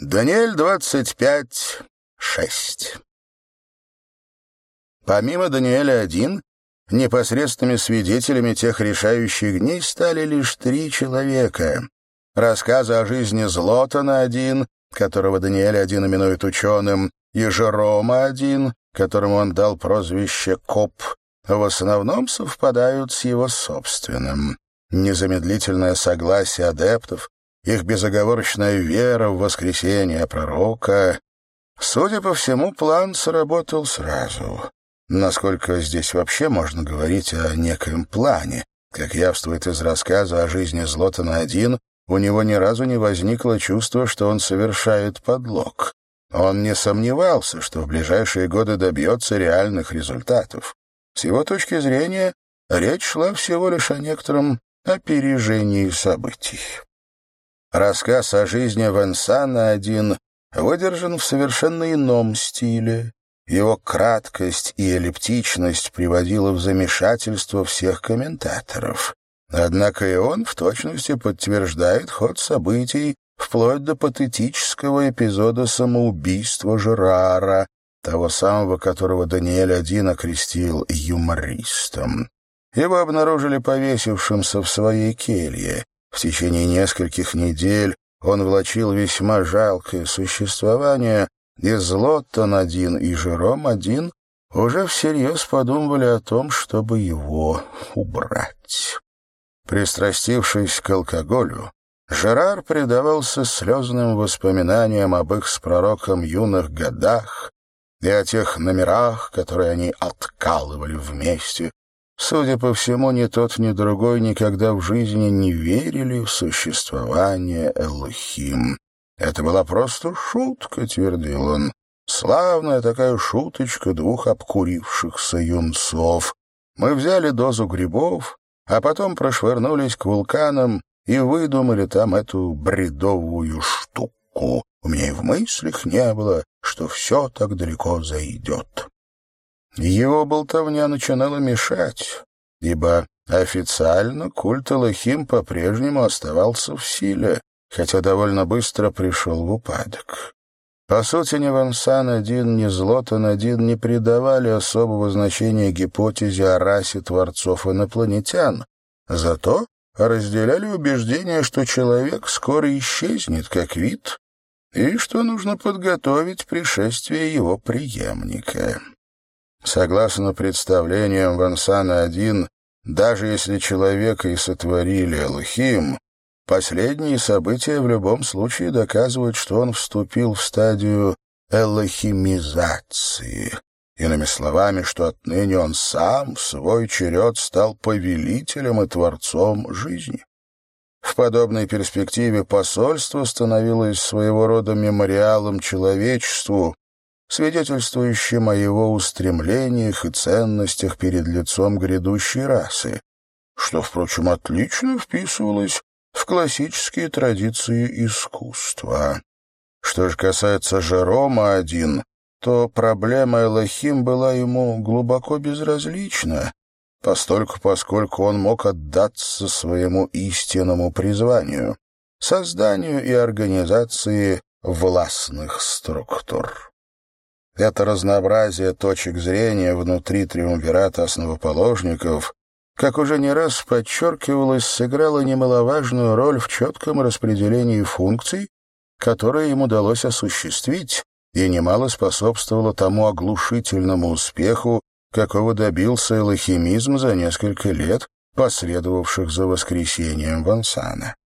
Даниэль 25, 6. Помимо Даниэля-1, непосредственными свидетелями тех решающих дней стали лишь три человека. Рассказы о жизни Злотана-1, которого Даниэль-1 именует ученым, и Жерома-1, которому он дал прозвище Коп, в основном совпадают с его собственным. Незамедлительное согласие адептов, их безоговорочная вера в воскресение пророка. Судя по всему, план сработал сразу. Насколько здесь вообще можно говорить о некоем плане? Как явствует из рассказа о жизни Злотана-1, у него ни разу не возникло чувства, что он совершает подлог. Он не сомневался, что в ближайшие годы добьется реальных результатов. С его точки зрения, речь шла всего лишь о некотором опережении событий. Рассказ о жизни Вансана один выдержан в совершенно ином стиле. Его краткость и эллиптичность приводила в замешательство всех комментаторов. Однако и он в точности подтверждает ход событий вплоть до патетического эпизода самоубийства Жерара, того самого, которого Даниэль один окрестил юмористом. Его обнаружили повесившимся в своей келье. В течение нескольких недель он влачил весьма жалкое существование, и Злоттон-один и Жером-один уже всерьез подумывали о том, чтобы его убрать. Пристрастившись к алкоголю, Жерар предавался слезным воспоминаниям об их с пророком юных годах и о тех номерах, которые они откалывали вместе, Судя по всему, ни тот, ни другой никогда в жизни не верили в существование Элохим. Это была просто шутка, твердил он. Славная такая шуточка двух обкурившихся юнцов. Мы взяли дозу грибов, а потом прошвырнулись к вулканам и выдумали там эту бредовую штуку. У меня и в мыслях не было, что все так далеко зайдет. Его болтовня начинала мешать, ибо официально культ Элохим по-прежнему оставался в силе, хотя довольно быстро пришел в упадок. По сути, ни Вансан-1, ни Злотан-1 не придавали особого значения гипотезе о расе творцов инопланетян, зато разделяли убеждение, что человек скоро исчезнет как вид и что нужно подготовить пришествие его преемника. Согласно представлениям Вансана-1, даже если человека и сотворили Элохим, последние события в любом случае доказывают, что он вступил в стадию элохимизации. Иными словами, что отныне он сам в свой черед стал повелителем и творцом жизни. В подобной перспективе посольство становилось своего рода мемориалом человечеству, свидетельствующим о его устремлениях и ценностях перед лицом грядущей расы, что, впрочем, отлично вписывалось в классические традиции искусства. Что же касается Жерома один, то проблема Элохим была ему глубоко безразлична, постольку поскольку он мог отдаться своему истинному призванию — созданию и организации властных структур. Это разнообразие точек зрения внутри триумвирата основоположников, как уже не раз подчеркивалось, сыграло немаловажную роль в четком распределении функций, которые им удалось осуществить, и немало способствовало тому оглушительному успеху, какого добился элохимизм за несколько лет, последовавших за воскресением Вансана.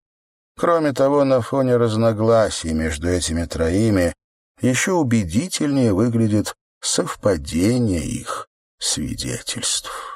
Кроме того, на фоне разногласий между этими троими еще убедительнее выглядит совпадение их свидетельств.